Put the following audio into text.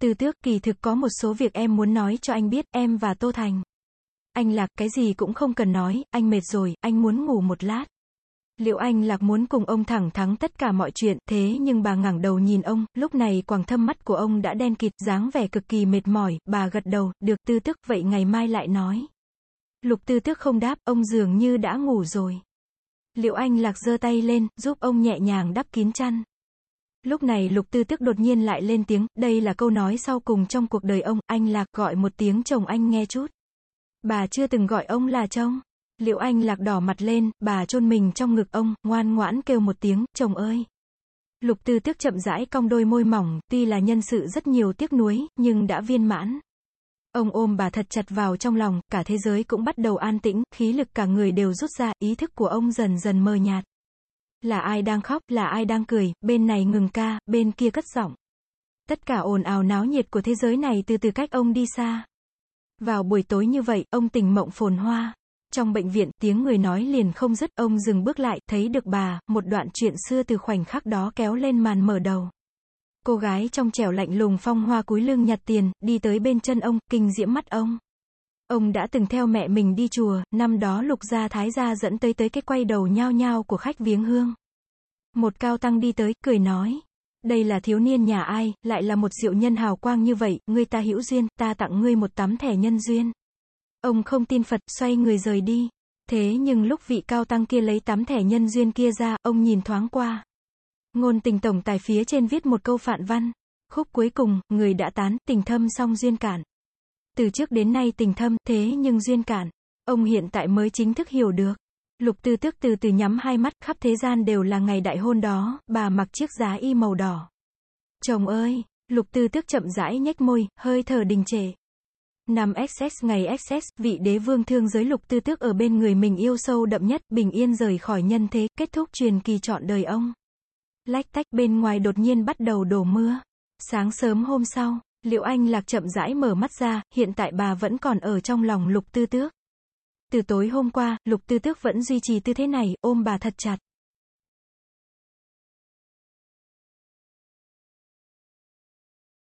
Tư tước, kỳ thực có một số việc em muốn nói cho anh biết, em và Tô Thành. Anh Lạc, cái gì cũng không cần nói, anh mệt rồi, anh muốn ngủ một lát. Liệu anh Lạc muốn cùng ông thẳng thắng tất cả mọi chuyện, thế nhưng bà ngẩng đầu nhìn ông, lúc này quàng thâm mắt của ông đã đen kịt, dáng vẻ cực kỳ mệt mỏi, bà gật đầu, được tư tức, vậy ngày mai lại nói. Lục tư tước không đáp, ông dường như đã ngủ rồi. Liệu anh Lạc giơ tay lên, giúp ông nhẹ nhàng đắp kín chăn. Lúc này lục tư tức đột nhiên lại lên tiếng, đây là câu nói sau cùng trong cuộc đời ông, anh Lạc gọi một tiếng chồng anh nghe chút. Bà chưa từng gọi ông là chồng. Liệu anh Lạc đỏ mặt lên, bà chôn mình trong ngực ông, ngoan ngoãn kêu một tiếng, chồng ơi. Lục tư tức chậm rãi cong đôi môi mỏng, tuy là nhân sự rất nhiều tiếc nuối, nhưng đã viên mãn. Ông ôm bà thật chặt vào trong lòng, cả thế giới cũng bắt đầu an tĩnh, khí lực cả người đều rút ra, ý thức của ông dần dần mờ nhạt. Là ai đang khóc, là ai đang cười, bên này ngừng ca, bên kia cất giọng. Tất cả ồn ào náo nhiệt của thế giới này từ từ cách ông đi xa. Vào buổi tối như vậy, ông tỉnh mộng phồn hoa. Trong bệnh viện, tiếng người nói liền không dứt, ông dừng bước lại, thấy được bà, một đoạn chuyện xưa từ khoảnh khắc đó kéo lên màn mở đầu. Cô gái trong trẻo lạnh lùng phong hoa cúi lưng nhặt tiền, đi tới bên chân ông, kinh diễm mắt ông. Ông đã từng theo mẹ mình đi chùa, năm đó lục gia thái gia dẫn tới tới cái quay đầu nhao nhao của khách viếng hương. Một cao tăng đi tới, cười nói. Đây là thiếu niên nhà ai, lại là một diệu nhân hào quang như vậy, ngươi ta hữu duyên, ta tặng ngươi một tấm thẻ nhân duyên. Ông không tin Phật, xoay người rời đi. Thế nhưng lúc vị cao tăng kia lấy tấm thẻ nhân duyên kia ra, ông nhìn thoáng qua. Ngôn tình tổng tài phía trên viết một câu phạn văn. Khúc cuối cùng, người đã tán, tình thâm song duyên cản. Từ trước đến nay tình thâm, thế nhưng duyên cản. Ông hiện tại mới chính thức hiểu được. Lục tư tước từ từ nhắm hai mắt, khắp thế gian đều là ngày đại hôn đó, bà mặc chiếc giá y màu đỏ. Chồng ơi! Lục tư tước chậm rãi nhếch môi, hơi thở đình trệ. Năm XS ngày XS, vị đế vương thương giới lục tư tước ở bên người mình yêu sâu đậm nhất, bình yên rời khỏi nhân thế, kết thúc truyền kỳ chọn đời ông. Lách tách bên ngoài đột nhiên bắt đầu đổ mưa. Sáng sớm hôm sau, Liệu Anh Lạc chậm rãi mở mắt ra, hiện tại bà vẫn còn ở trong lòng lục tư tước. Từ tối hôm qua, lục tư tước vẫn duy trì tư thế này, ôm bà thật chặt.